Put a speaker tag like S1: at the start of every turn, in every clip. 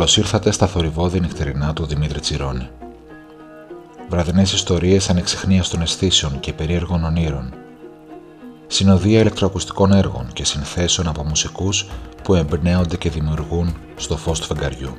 S1: Καλώς ήρθατε στα θορυβόδη νυχτερινά του Δημήτρη Τσιρόνη. Βραδινές ιστορίες ανεξιχνίας των αισθήσεων και περίεργων ονείρων. Συνοδεία ηλεκτροακουστικών έργων και συνθέσεων από μουσικούς που εμπνέονται και δημιουργούν στο φως του φεγγαριού.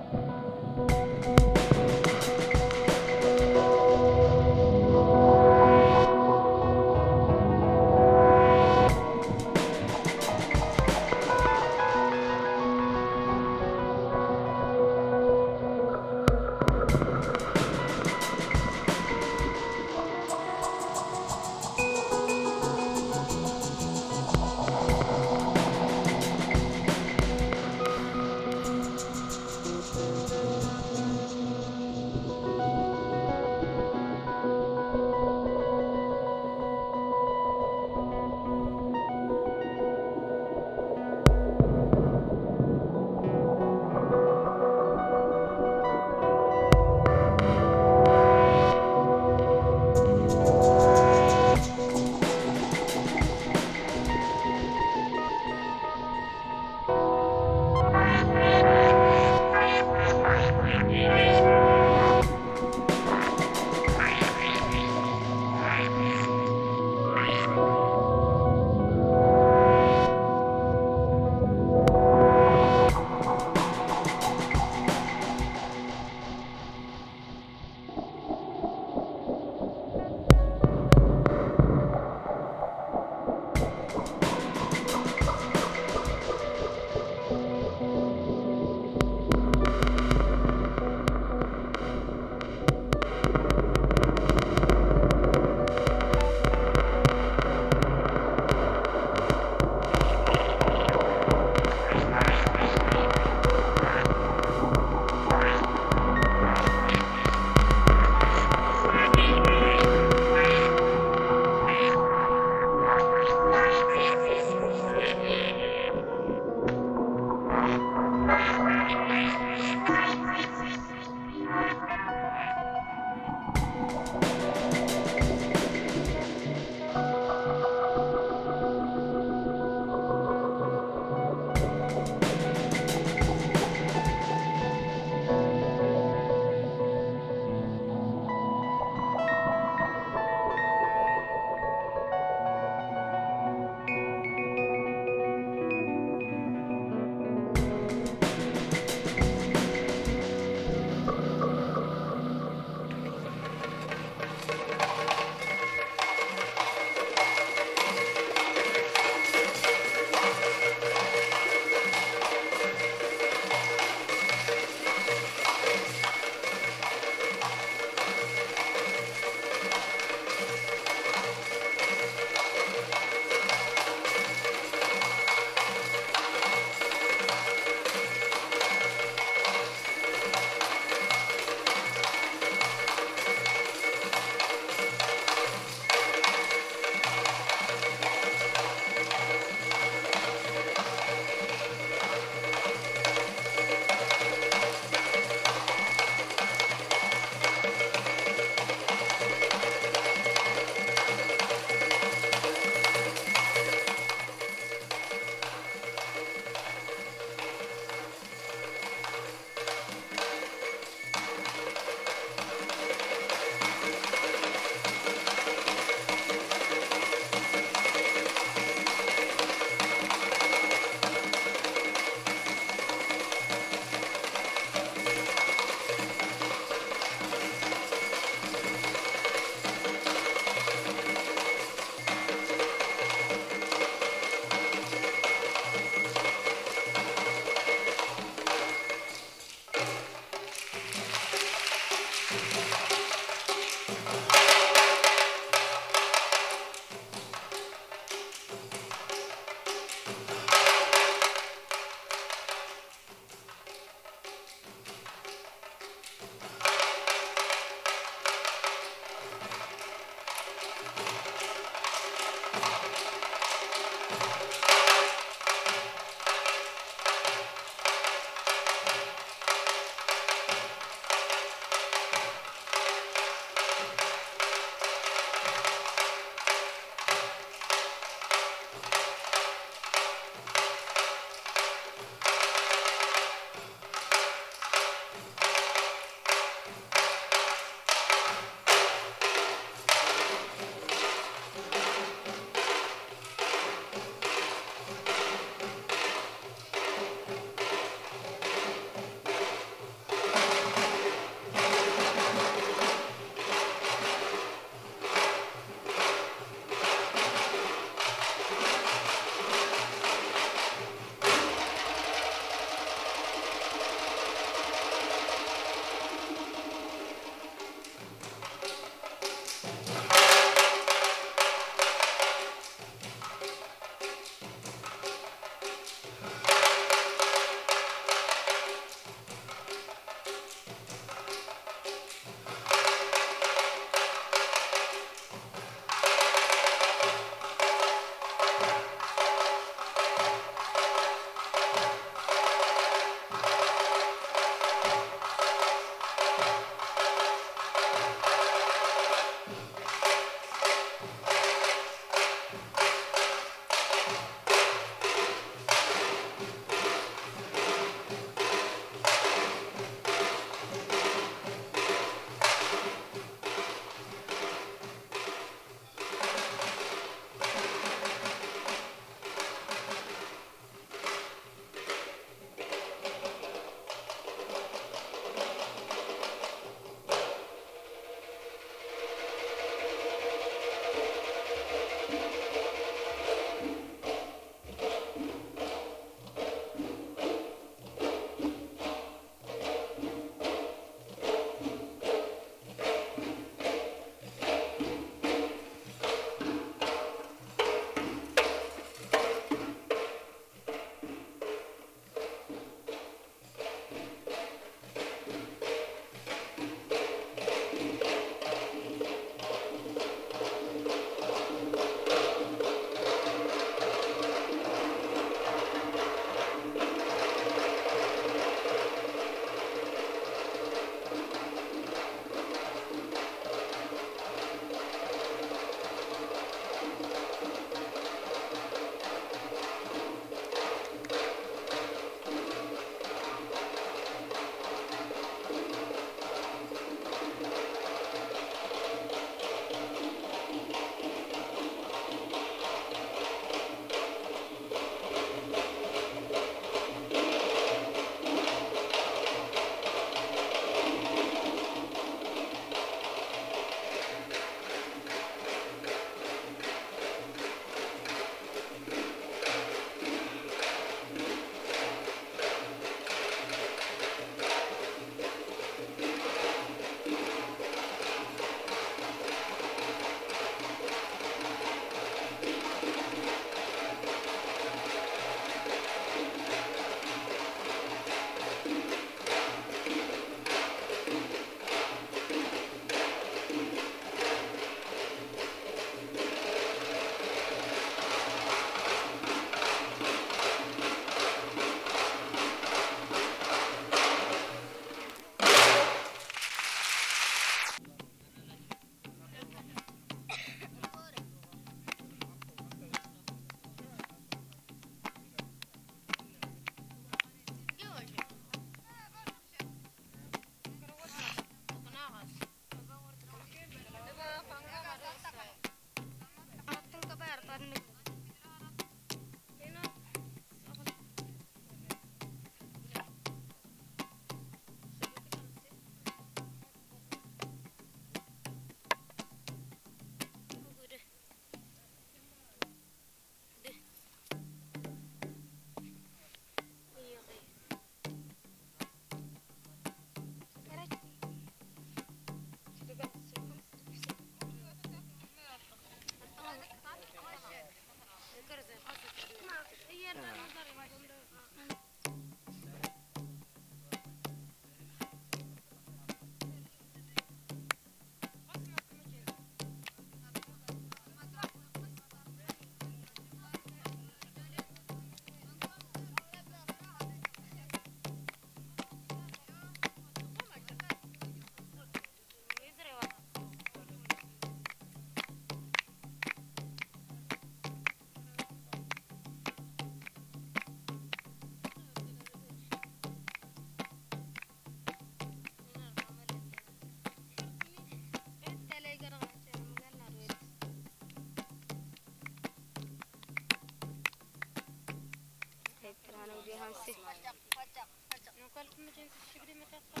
S2: Bismillahirrahmanirrahim.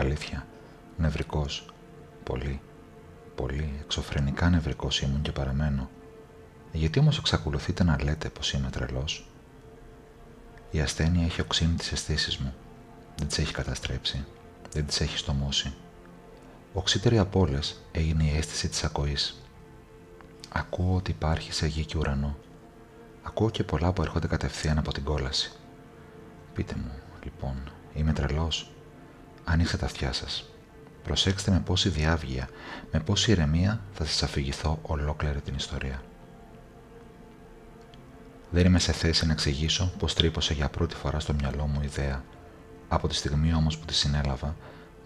S1: Αλήθεια, νευρικός. Πολύ, πολύ, εξωφρενικά νευρικός ήμουν και παραμένω. Γιατί όμως εξακολουθείτε να λέτε πως είμαι τρελός; Η ασθένεια έχει οξύνει τις αισθήσεις μου. Δεν τις έχει καταστρέψει. Δεν τις έχει στομώσει. Οξύτερη από όλες έγινε η αίσθηση της ακοής. Ακούω ότι υπάρχει σε γη και ουρανό. Ακούω και πολλά που έρχονται κατευθείαν από την κόλαση. Πείτε μου, λοιπόν, είμαι τρελός; Ανοίξτε τα αυτιά σας. Προσέξτε με πόση διάβγεια, με πόση ηρεμία θα σας αφηγηθώ ολόκληρη την ιστορία. Δεν είμαι σε θέση να εξηγήσω πως τρύπωσε για πρώτη φορά στο μυαλό μου ιδέα, από τη στιγμή όμως που τη συνέλαβα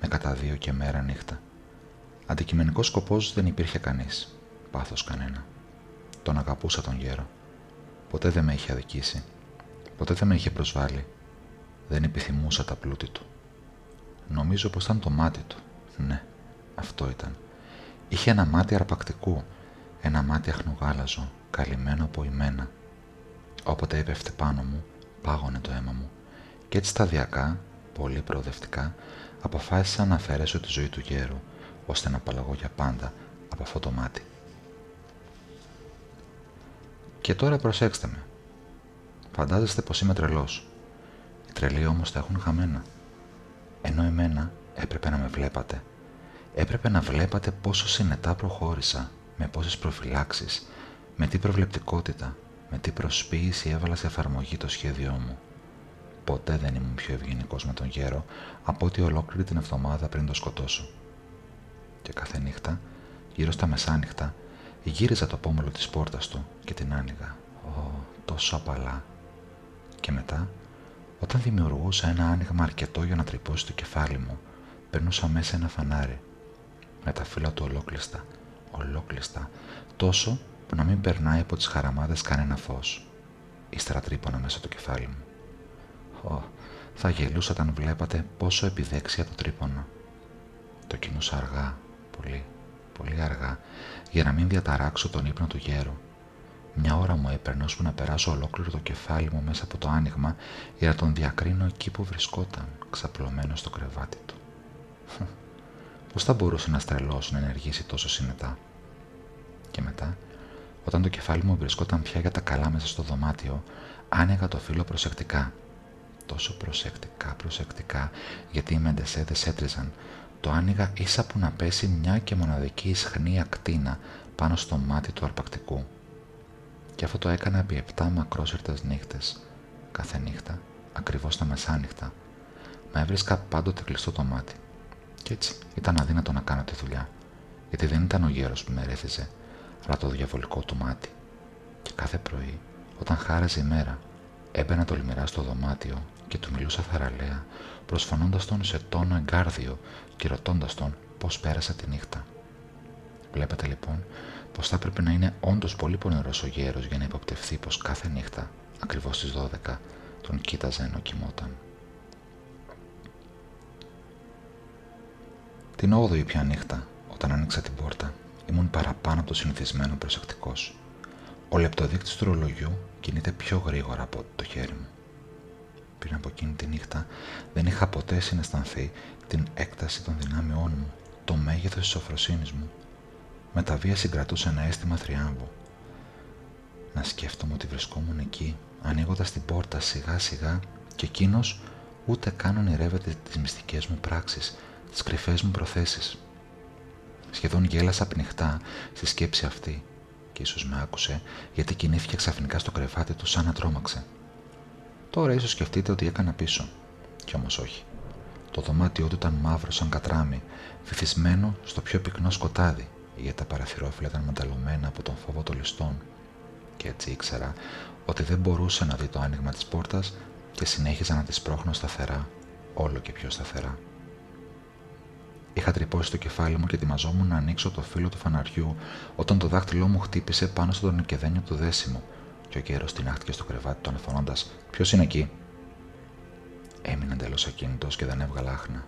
S1: με κατά δύο και μέρα νύχτα. Αντικειμενικός σκοπός δεν υπήρχε κανείς, πάθος κανένα. Τον αγαπούσα τον γέρο. Ποτέ δεν με είχε αδικήσει. Ποτέ δεν με είχε προσβάλει. Δεν επιθυμούσα τα πλούτη του. Νομίζω πως ήταν το μάτι του. Ναι, αυτό ήταν. Είχε ένα μάτι αρπακτικού, ένα μάτι αχνογάλαζο, καλυμμένο από ημένα. Όποτε έπεφτε πάνω μου, πάγωνε το αίμα μου. Και έτσι σταδιακά, πολύ προοδευτικά, αποφάσισα να αφαιρέσω τη ζωή του γέρου, ώστε να απαλλαγώ για πάντα από αυτό το μάτι. Και τώρα προσέξτε με. Φαντάζεστε πως είμαι τρελός. Οι τρελοί όμως τα έχουν χαμένα. Ενώ εμένα έπρεπε να με βλέπατε. Έπρεπε να βλέπατε πόσο συνετά προχώρησα, με πόσες προφυλάξεις, με τι προβλεπτικότητα, με τι προσποίηση έβαλα σε εφαρμογή το σχέδιό μου. Ποτέ δεν ήμουν πιο ευγενικός με τον γέρο από ότι ολόκληρη την εβδομάδα πριν το σκοτώσω. Και κάθε νύχτα, γύρω στα μεσάνυχτα, γύριζα το πόμολο της πόρτας του και την άνοιγα. Ω, τόσο απαλά. Και μετά, όταν δημιουργούσα ένα άνοιγμα αρκετό για να τρυπώσει το κεφάλι μου, περνούσα μέσα ένα φανάρι, με τα φύλλα του ολόκλειστα, ολόκλειστα, τόσο που να μην περνάει από τις χαραμάδες κανένα φως. Ύστερα τρύπωνα μέσα το κεφάλι μου. Ω, θα γελούσα όταν βλέπατε πόσο επιδέξια το τρύπωνα. Το κινούσα αργά, πολύ, πολύ αργά, για να μην διαταράξω τον ύπνο του γέρου. Μια ώρα μου έπαιρνε ώσπου να περάσω ολόκληρο το κεφάλι μου μέσα από το άνοιγμα για να τον διακρίνω εκεί που βρισκόταν, ξαπλωμένος στο κρεβάτι του. Πώς θα μπορούσε να τρελό να ενεργήσει τόσο συνετά; Και μετά, όταν το κεφάλι μου βρισκόταν πια για τα καλά μέσα στο δωμάτιο, άνοιγα το φύλλο προσεκτικά. Τόσο προσεκτικά, προσεκτικά, γιατί οι μεντεσέδες έτριζαν. Το άνοιγα ίσα που να πέσει μια και μοναδική ισχνή ακτίνα πάνω στο μάτι του αρπακτικού. Και αυτό το έκανα επί επτά μακρόσυρτες νύχτες. Κάθε νύχτα, ακριβώς τα μεσάνυχτα. Μα έβρισκα πάντοτε κλειστό το μάτι. Κι έτσι ήταν αδύνατο να κάνω τη δουλειά, γιατί δεν ήταν ο γέρος που με ρέθιζε, αλλά το διαβολικό του μάτι. Και κάθε πρωί, όταν χάραζε η μέρα, έμπαινα τολμηρά στο δωμάτιο και του μιλούσα θαραλέα, προσφωνώντας τον σε τόνο εγκάρδιο και ρωτώντας τον πώς πέρασα τη νύχτα. Βλέπετε λοιπόν πως θα έπρεπε να είναι όντως πολύ πονηρό ο γέρος για να υποπτευθεί πως κάθε νύχτα, ακριβώς στις 12, τον κοίταζε ενώ κοιμόταν. Την 8η πια νύχτα, όταν άνοιξα την πόρτα, ήμουν παραπάνω από το συνηθισμένο προσεκτικός. Ο λεπτοδείκτης του ρολογιού κινείται πιο γρήγορα από το χέρι μου. Πριν από εκείνη τη νύχτα δεν είχα ποτέ συναισθανθεί την έκταση των δυνάμεών μου, το μέγεθος της σοφροσύνη μου. Με τα βία συγκρατούσα ένα αίσθημα θριάμβου. Να σκέφτομαι ότι βρισκόμουν εκεί, ανοίγοντας την πόρτα σιγά σιγά και εκείνος ούτε καν ονειρεύεται τις μυστικές μου πράξεις, τις κρυφές μου προθέσεις. Σχεδόν γέλασα πνιχτά στη σκέψη αυτή και ίσως με άκουσε γιατί κινήθηκε ξαφνικά στο κρεβάτι του σαν να τρόμαξε. Τώρα ίσως σκεφτείτε ότι έκανα πίσω. Κι όμως όχι. Το δωμάτιό του ήταν μαύρο σαν κατράμι, φυθισμένο στο πιο πυκνό σκοτάδι, γιατί τα παραθυρόφυλλα ήταν μεταλλωμένα από τον φόβο των ληστών. Και έτσι ήξερα ότι δεν μπορούσε να δει το άνοιγμα της πόρτας και συνέχιζα να τη σπρώχνω σταθερά, όλο και πιο σταθερά. Είχα τρυπώσει το κεφάλι μου και ετοιμαζόμουν να ανοίξω το φύλλο του φαναριού όταν το δάχτυλό μου χτύπησε πάνω στο τονικεδένιο του δέσιμο και ο καιρός τεινάχτηκε στο κρεβάτι τον φωνώντα: Ποιος είναι εκεί; Έμεινα εντελώς ακίνητος και δεν έβγαλα άχνα.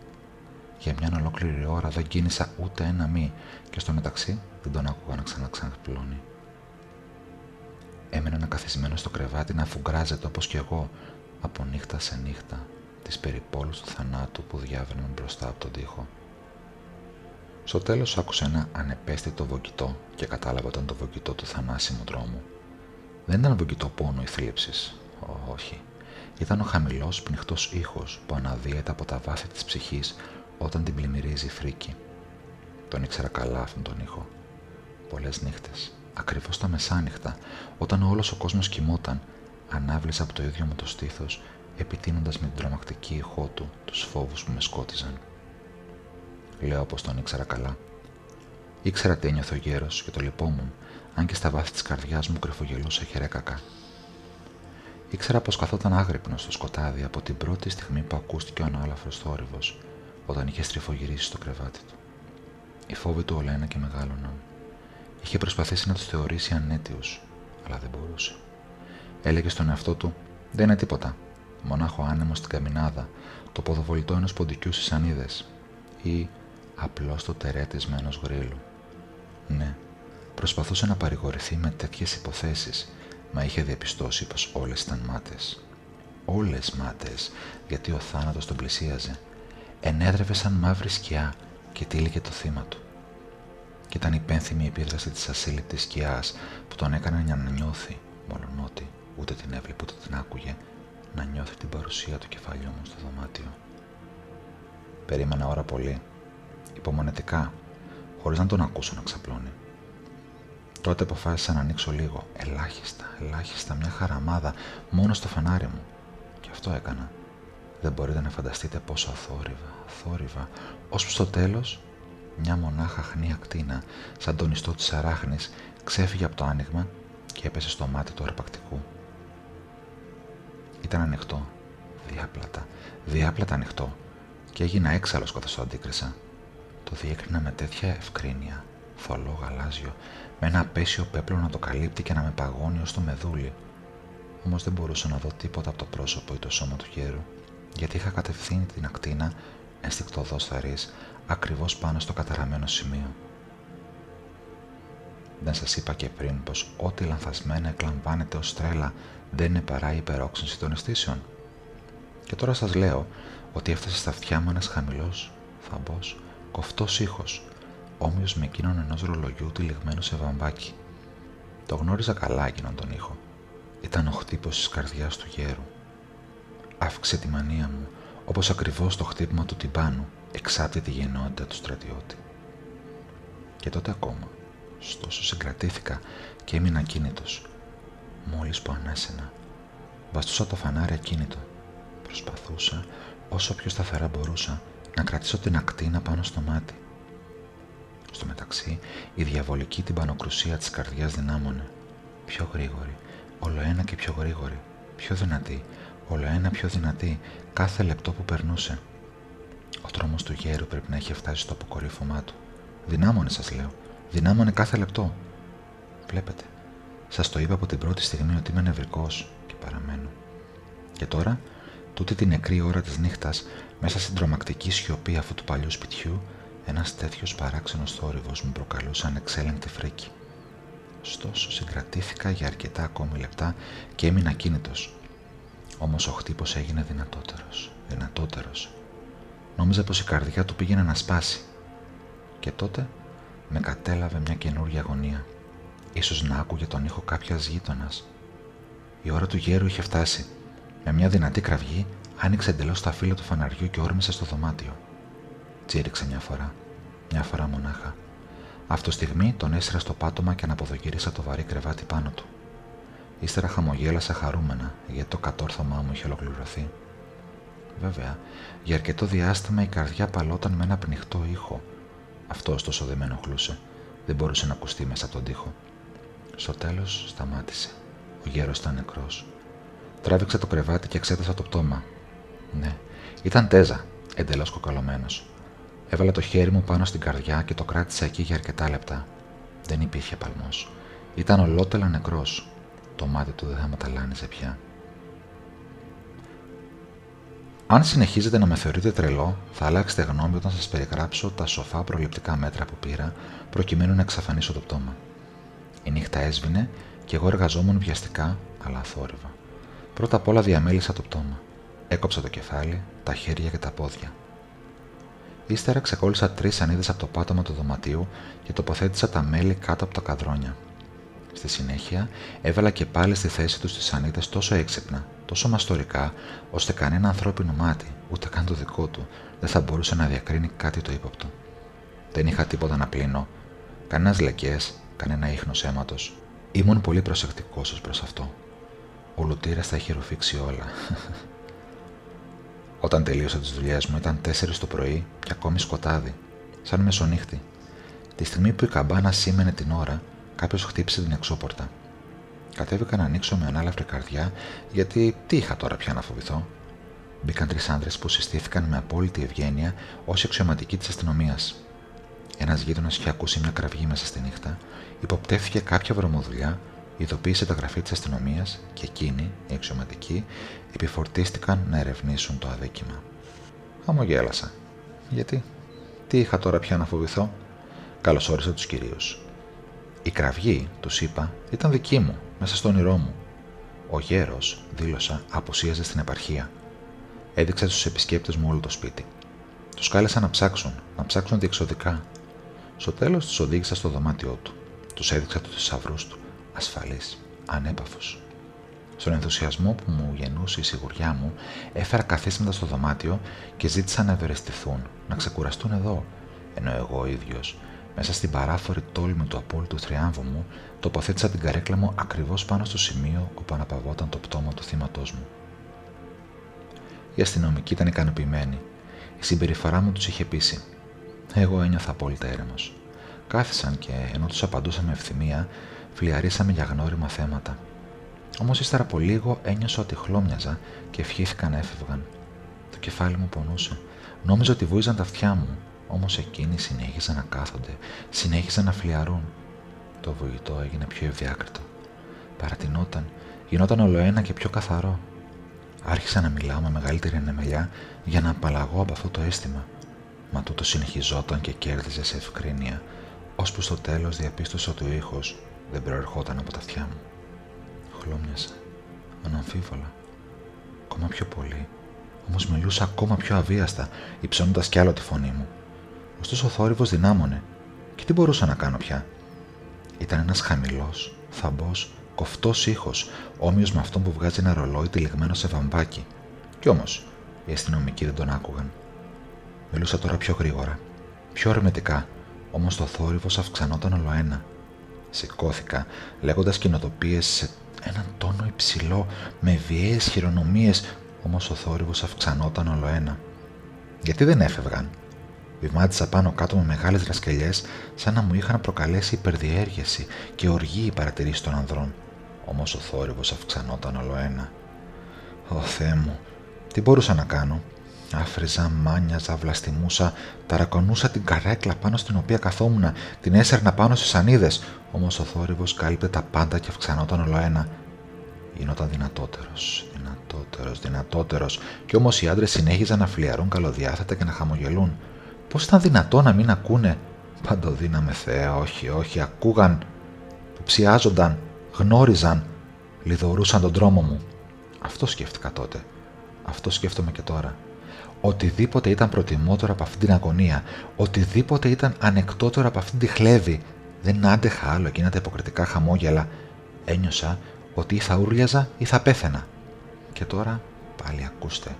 S1: Για μια ολόκληρη ώρα δεν κίνησα ούτε ένα μη και στο μεταξύ δεν τον άκουγα να ξαναξαναπλώνει. Έμενα ανακαθισμένο στο κρεβάτι να φουγκράζεται όπως κι εγώ από νύχτα σε νύχτα, τις περιπόλους του θανάτου που διάβαιναν μπροστά από τον τοίχο. Στο τέλος άκουσα ένα ανεπαίσθητο βογγητό και κατάλαβα ότι ήταν το βογγητό του θανάσιμου δρόμου. Δεν ήταν βογγητό πόνο ή θλίψης. Όχι. Ήταν ο χαμηλός πνιχτός ήχος που αναδύεται από τα βάθη της ψυχής όταν την πλημμυρίζει η φρίκη. Τον ήξερα καλά αυτόν τον ήχο. Πολλές νύχτες, ακριβώς τα μεσάνυχτα, όταν όλος ο κόσμος κοιμόταν, ανάβλησα από το ίδιο μου το στήθος, επιτείνοντας με την τρομακτική ηχό του τους φόβους που με σκότιζαν. Λέω πως τον ήξερα καλά. Ήξερα τι ένιωθε ο γέρος και το λυπόμουν, αν και στα βάθη της καρδιάς μου κρυφογελούσε χερέκακα. Ήξερα πως καθόταν άγρυπνος στο σκοτάδι από την πρώτη στιγμή που ακούστηκε ο ανάλαφρος θόρυβος, όταν είχε στριφογυρίσει στο κρεβάτι του. Οι φόβοι του όλα ένα και μεγάλωναν. Είχε προσπαθήσει να τους θεωρήσει ανέτειου, αλλά δεν μπορούσε. Έλεγε στον εαυτό του: Δεν είναι τίποτα. Μονάχο άνεμο στην καμινάδα, το ποδοβολητό ενός ποντικού στις σανίδε. Ή απλώς το τερέτισμα ενός γρήλου. Ναι, προσπαθούσε να παρηγορηθεί με τέτοιες υποθέσεις, μα είχε διαπιστώσει πως όλες ήταν μάτε. Όλες μάτε, γιατί ο θάνατος τον πλησίαζε. Ενέδρευε σαν μαύρη σκιά και τύλιγε το θύμα του. Και ήταν η πένθυμη επίδραση της ασύλληπτης σκιάς που τον έκανε να νιώθει, μόλον ότι ούτε την έβλεπε ούτε την άκουγε, να νιώθει την παρουσία του κεφαλιού μου στο δωμάτιο. Περίμενα ώρα πολύ, υπομονετικά, χωρίς να τον ακούσω να ξαπλώνει. Τότε αποφάσισα να ανοίξω λίγο, ελάχιστα, ελάχιστα, μια χαραμάδα, μόνο στο φανάρι μου. Και αυτό έκανα. Δεν μπορείτε να φανταστείτε πόσο αθόρυβα, αθόρυβα, ώσπου στο τέλος μια μονάχα χνή ακτίνα, σαν τον ιστό της αράχνης, ξέφυγε από το άνοιγμα και έπεσε στο μάτι του αρπακτικού. Ήταν ανοιχτό, διάπλατα, διάπλατα ανοιχτό και έγινα έξαλλος καθώς το αντίκρισα. Το διέκρινα με τέτοια ευκρίνεια, θολό γαλάζιο, με ένα απέσιο πέπλο να το καλύπτει και να με παγώνει ως το μεδούλι. Όμως δεν μπορούσα να δω τίποτα από το πρόσωπο ή το σώμα του γέρου γιατί είχα κατευθύνει την ακτίνα ενστικτοδός θαρής ακριβώς πάνω στο καταραμένο σημείο. Δεν σας είπα και πριν πως ό,τι λανθασμένα εκλαμβάνεται ως τρέλα δεν είναι παρά η υπερόξυνση των αισθήσεων. Και τώρα σας λέω ότι έφτασε στα αυτιά μου ένας χαμηλός, θαμπός, κοφτός ήχος, όμοιος με εκείνον ενός ρολογιού τυλιγμένου σε βαμβάκι. Το γνώριζα καλά εκείνον τον ήχο. Ήταν ο χτύπος της καρδιάς του γέρου αύξησε τη μανία μου, όπως ακριβώς το χτύπημα του τυμπάνου εξάπτει τη γενναιότητα του στρατιώτη. Και τότε ακόμα, στόσο συγκρατήθηκα και έμεινα κίνητος. Μόλις που ανάσαινα, βαστούσα το φανάρι ακίνητο. Προσπαθούσα, όσο πιο σταθερά μπορούσα, να κρατήσω την ακτίνα πάνω στο μάτι. Στο μεταξύ, η διαβολική την πανοκρουσία της καρδιάς δυνάμωνε. Πιο γρήγορη, όλο ένα και πιο γρήγορη, πιο δυνατή, όλο ένα πιο δυνατή κάθε λεπτό που περνούσε. Ο τρόμος του γέρου πρέπει να είχε φτάσει στο αποκορύφωμά του. Δυνάμωνε σας λέω, δυνάμωνε κάθε λεπτό. Βλέπετε, σας το είπα από την πρώτη στιγμή ότι είμαι νευρικός και παραμένω. Και τώρα, τούτη την νεκρή ώρα της νύχτας, μέσα στην τρομακτική σιωπή αυτού του παλιού σπιτιού, ένας τέτοιος παράξενος θόρυβος μου προκαλούσε ανεξέλεγκτη φρίκη. Ωστόσο, συγκρατήθηκα για αρκετά ακόμη λεπτά και έμεινα κίνητος, όμως ο χτύπος έγινε δυνατότερος, δυνατότερος. Νόμιζα πως η καρδιά του πήγαινε να σπάσει. Και τότε με κατέλαβε μια καινούργια αγωνία. Ίσως να άκουγε τον ήχο κάποιας γείτονας. Η ώρα του γέρου είχε φτάσει. Με μια δυνατή κραυγή άνοιξε εντελώς τα φύλλα του φαναριού και όρμησε στο δωμάτιο. Τσίριξε μια φορά, μια φορά μονάχα. Αυτό στιγμή τον έσυρα στο πάτωμα και αναποδογύρισα το βαρύ κρεβάτι πάνω του. Ύστερα χαμογέλασα χαρούμενα γιατί το κατόρθωμά μου είχε ολοκληρωθεί. Βέβαια, για αρκετό διάστημα η καρδιά παλόταν με ένα πνιχτό ήχο. Αυτό ωστόσο δεν με ενοχλούσε. Δεν μπορούσε να ακουστεί μέσα από τον τοίχο. Στο τέλος σταμάτησε. Ο γέρος ήταν νεκρός. Τράβηξα το κρεβάτι και εξέτασα το πτώμα. Ναι, ήταν τέζα, εντελώς κοκαλωμένος. Έβαλα το χέρι μου πάνω στην καρδιά και το κράτησα εκεί για αρκετά λεπτά. Δεν υπήρχε παλμός. Ήταν ολότελα νεκρός, το μάτι του δεν θα μεταλάνιζε πια. Αν συνεχίζετε να με θεωρείτε τρελό, θα αλλάξετε γνώμη όταν σας περιγράψω τα σοφά προληπτικά μέτρα που πήρα προκειμένου να εξαφανίσω το πτώμα. Η νύχτα έσβηνε και εγώ εργαζόμουν βιαστικά αλλά αθόρυβα. Πρώτα απ' όλα διαμέλησα το πτώμα. Έκοψα το κεφάλι, τα χέρια και τα πόδια. Ύστερα ξεκόλλησα τρεις σανίδες από το πάτωμα του δωματίου και τοποθέτησα τα μέλη κάτω από τα καδρόνια. Στη συνέχεια έβαλα και πάλι στη θέση τους τι σανίδε τόσο έξυπνα, τόσο μαστορικά, ώστε κανένα ανθρώπινο μάτι, ούτε καν το δικό του, δεν θα μπορούσε να διακρίνει κάτι το ύποπτο. Δεν είχα τίποτα να πλύνω, κανένας λεκές, κανένα ίχνος αίματος. Ήμουν πολύ προσεκτικός ως προς αυτό. Ο λουτήρας τα είχε ρουφήξει όλα. Όταν τελείωσα τις δουλειές μου ήταν 4 το πρωί και ακόμη σκοτάδι, σαν μεσονύχτη. Τη στιγμή που η καμπάνα σήμαινε την ώρα, κάποιος χτύπησε την εξώπορτα. Κατέβηκα να ανοίξω με ανάλαφρη καρδιά, γιατί τι είχα τώρα πια να φοβηθώ. Μπήκαν τρεις άντρες που συστήθηκαν με απόλυτη ευγένεια ως αξιωματικοί της αστυνομίας. Ένας γείτονας είχε ακούσει μια κραυγή μέσα στη νύχτα, υποπτεύθηκε κάποια βρωμοδουλειά, ειδοποίησε τα γραφή της αστυνομίας και εκείνοι, οι αξιωματικοί, επιφορτίστηκαν να ερευνήσουν το αδίκημα. Χαμογέλασα. Γιατί, τι είχα τώρα πια να φοβηθώ; Καλωσόρισα τους κυρίους. Η κραυγή, του είπα, ήταν δική μου, μέσα στο όνειρό μου. Ο γέρος, δήλωσα, αποσίαζε στην επαρχία. Έδειξα στους επισκέπτες μου όλο το σπίτι. Τους κάλεσα να ψάξουν, να ψάξουν διεξοδικά. Στο τέλος τους οδήγησα στο δωμάτιό του. Τους έδειξα τους θησαυρούς του, ασφαλής, ανέπαφος. Στον ενθουσιασμό που μου γεννούσε η σιγουριά μου, έφερα καθίσματα στο δωμάτιο και ζήτησα να ευερεστηθούν, να ξεκουραστούν εδώ, ενώ εγώ ο ίδιος, μέσα στην παράφορη τόλμη του απόλυτου θριάμβου μου, τοποθέτησα την καρέκλα μου ακριβώς πάνω στο σημείο όπου αναπαυόταν το πτώμα του θύματός μου. Οι αστυνομικοί ήταν ικανοποιημένοι. Η συμπεριφορά μου τους είχε πείσει. Εγώ ένιωθα απόλυτα έρεμος. Κάθισαν και ενώ τους απαντούσα με ευθυμία, φλιαρίσαμε για γνώριμα θέματα. Όμως ύστερα από λίγο ένιωσα ότι χλώμιαζα και ευχήθηκαν να έφευγαν. Το κεφάλι μου πονούσε. Νόμιζα ότι βούιζαν τα αυτιά μου, όμως εκείνοι συνέχιζαν να κάθονται, συνέχιζαν να φλιαρούν. Το βουητό έγινε πιο ευδιάκριτο. Παρατηνόταν, γινόταν ολοένα και πιο καθαρό. Άρχισα να μιλάω με μεγαλύτερη ανεμελιά για να απαλλαγώ από αυτό το αίσθημα. Μα τούτο συνεχιζόταν και κέρδιζε σε ευκρίνεια, ώσπου στο τέλος διαπίστωσα ότι ο ήχος δεν προερχόταν από τα αυτιά μου. Χλώμιασα, αναμφίβολα. Ακόμα πιο πολύ, όμως μιλούσα ακόμα πιο αβίαστα, υψώνοντας κι άλλο τη φωνή μου. Ωστόσο ο θόρυβος δυνάμωνε, και τι μπορούσα να κάνω πια. Ήταν ένας χαμηλός, θαμπός, κοφτός ήχος, όμοιος με αυτόν που βγάζει ένα ρολόι τυλιγμένο σε βαμβάκι. Κι όμως, οι αστυνομικοί δεν τον άκουγαν. Μιλούσα τώρα πιο γρήγορα, πιο ορμητικά, όμως το θόρυβος αυξανόταν όλο ένα. Σηκώθηκα, λέγοντας κοινοτοπίες σε έναν τόνο υψηλό, με βιαίε χειρονομίες, όμως ο θόρυβος αυξανόταν όλο ένα. Γιατί δεν έφευγαν; Βημάτισα πάνω κάτω με μεγάλες δρασκελιές, σαν να μου είχαν προκαλέσει υπερδιέργεση και οργή οι παρατηρήσεις των ανδρών. Όμως ο θόρυβος αυξανόταν όλο ένα. Ω Θεέ μου, τι μπορούσα να κάνω; Άφριζα, μάνιαζα, βλαστημούσα, ταρακονούσα την καρέκλα πάνω στην οποία καθόμουν, την έσερνα πάνω στις σανίδες, όμως ο θόρυβος κάλυπτε τα πάντα και αυξανόταν όλο ένα. Γινόταν δυνατότερος, δυνατότερος, δυνατότερος, κι όμως οι άντρες συνέχιζαν να φλιαρούν καλοδιάθετα και να χαμογελούν. Πώς ήταν δυνατό να μην ακούνε. Παντοδύναμε Θεέ, όχι, όχι, ακούγαν, ψιάζονταν, γνώριζαν, λιδωρούσαν τον δρόμο μου. Αυτό σκέφτηκα τότε. Αυτό σκέφτομαι και τώρα. Οτιδήποτε ήταν προτιμότερο από αυτή την αγωνία, οτιδήποτε ήταν ανεκτότερο από αυτή τη χλέβη, δεν άντεχα άλλο εκείνα τα υποκριτικά χαμόγελα. Ένιωσα ότι ή θα ούρλιαζα ή θα πέθαινα. Και τώρα πάλι ακούστε.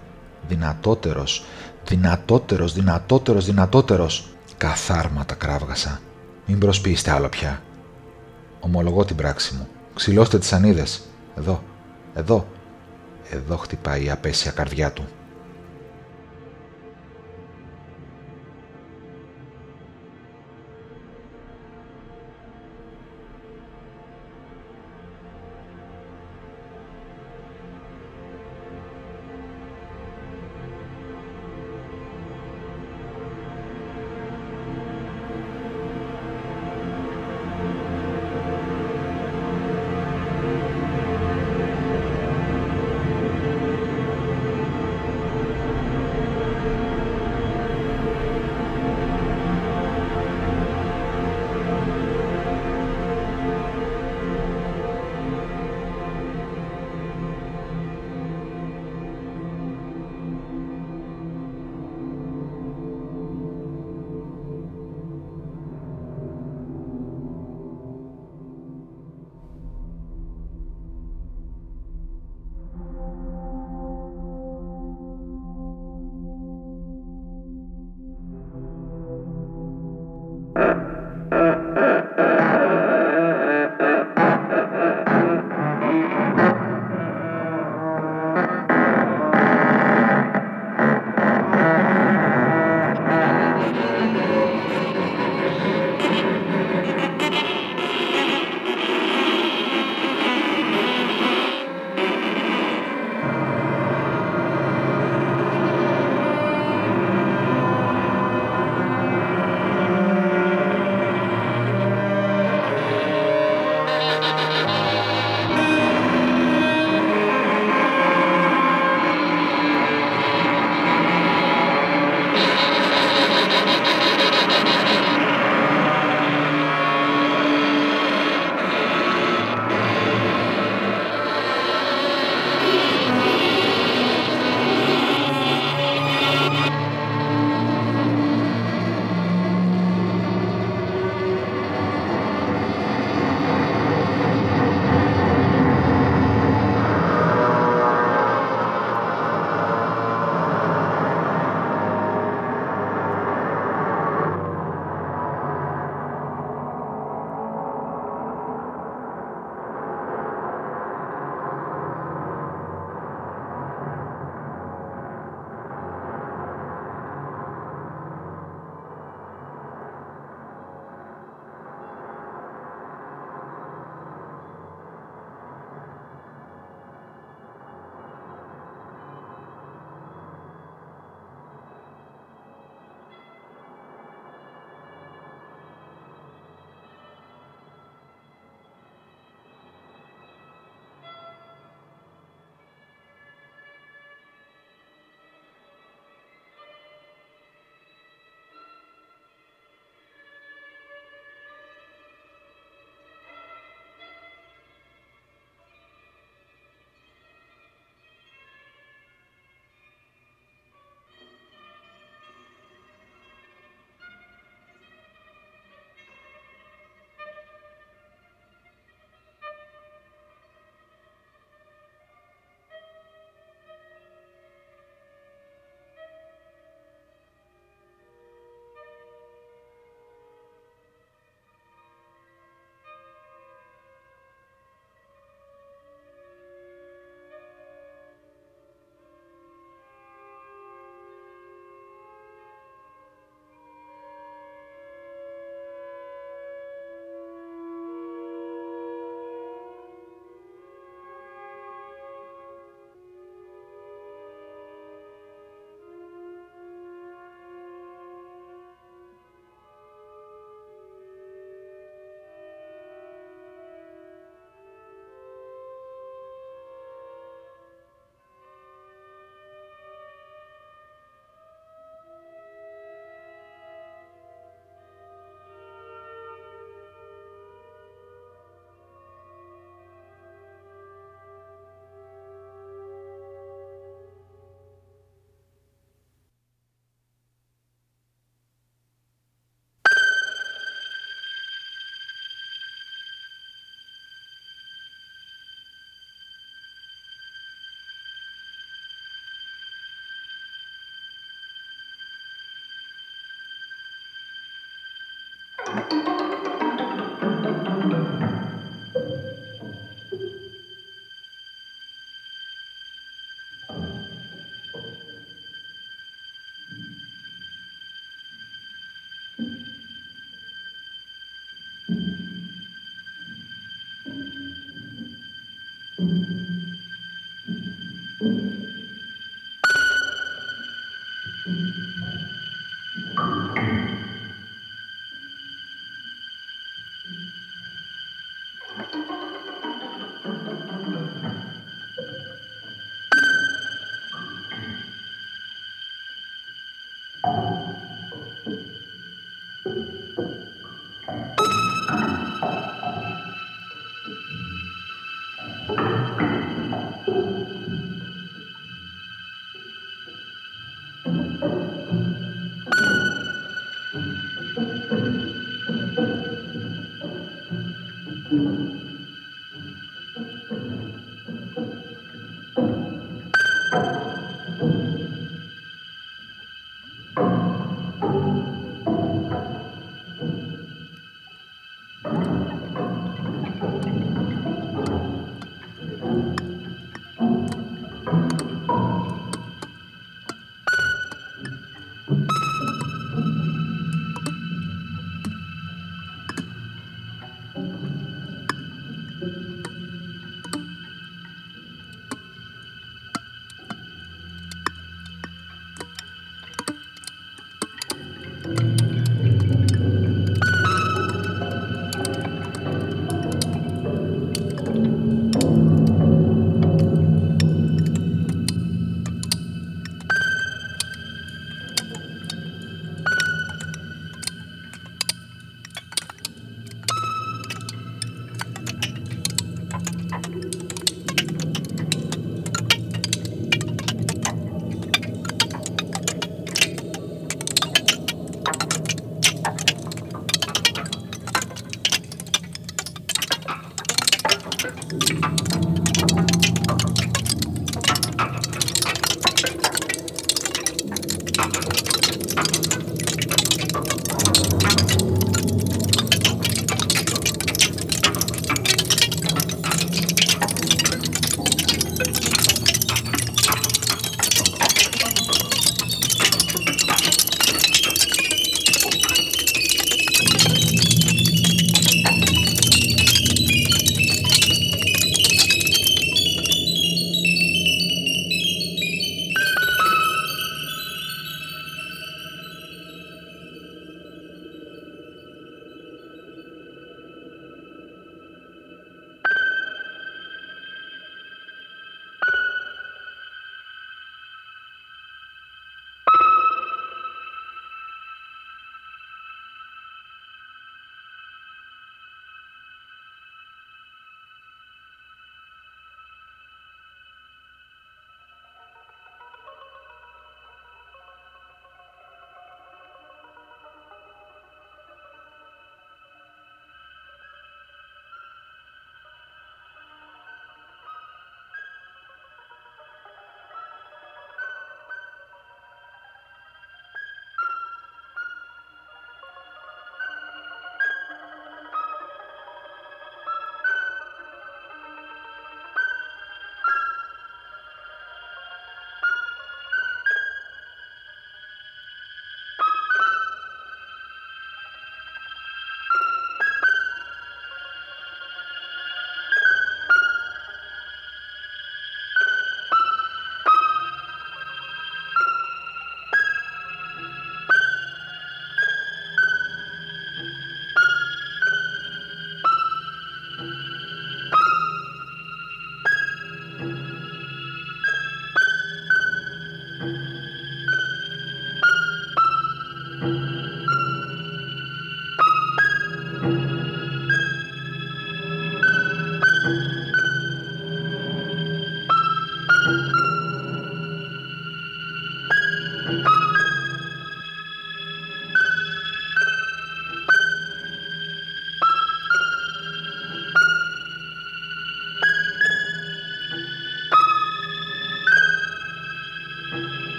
S1: Δυνατότερος, δυνατότερος, δυνατότερος, δυνατότερος. Καθάρματα κράβγασα. Μην προσποιήσετε άλλο πια. Ομολογώ την πράξη μου. Ξυλώστε τις ανίδες. Εδώ, εδώ, εδώ χτυπάει η απέσια καρδιά του.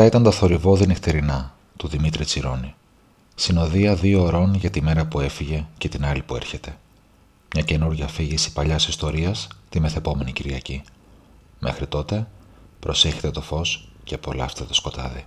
S1: Αυτά ήταν τα θορυβόδη νυχτερινά του Δημήτρη Τσιρόνη. Συνοδεία δύο ωρών για τη μέρα που έφυγε και την άλλη που έρχεται. Μια καινούργια αφήγηση παλιάς ιστορίας τη μεθεπόμενη Κυριακή. Μέχρι τότε, προσέχετε το φως και απολαύστε το σκοτάδι.